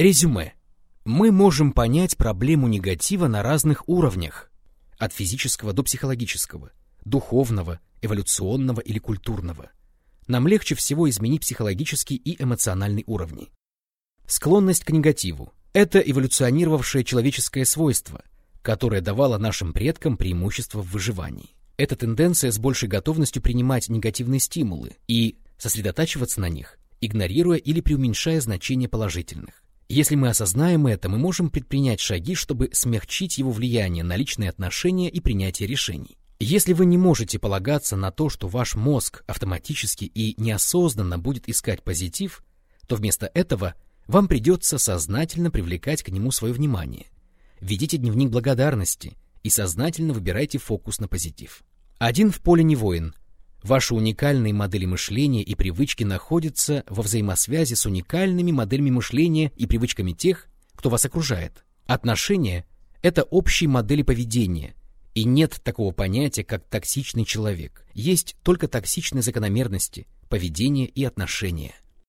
Резюме. Мы можем понять проблему негатива на разных уровнях, от физического до психологического, духовного, эволюционного или культурного. Нам легче всего изменить психологический и эмоциональный уровни. Склонность к негативу – это эволюционировавшее человеческое свойство, которое давало нашим предкам преимущество в выживании. Это тенденция с большей готовностью принимать негативные стимулы и сосредотачиваться на них, игнорируя или преуменьшая значение положительных. Если мы осознаем это, мы можем предпринять шаги, чтобы смягчить его влияние на личные отношения и принятие решений. Если вы не можете полагаться на то, что ваш мозг автоматически и неосознанно будет искать позитив, то вместо этого вам придется сознательно привлекать к нему свое внимание. Ведите дневник благодарности и сознательно выбирайте фокус на позитив. Один в поле не воин. Ваши уникальные модели мышления и привычки находятся во взаимосвязи с уникальными моделями мышления и привычками тех, кто вас окружает. Отношения — это общие модели поведения, и нет такого понятия, как токсичный человек. Есть только токсичные закономерности, поведение и отношения.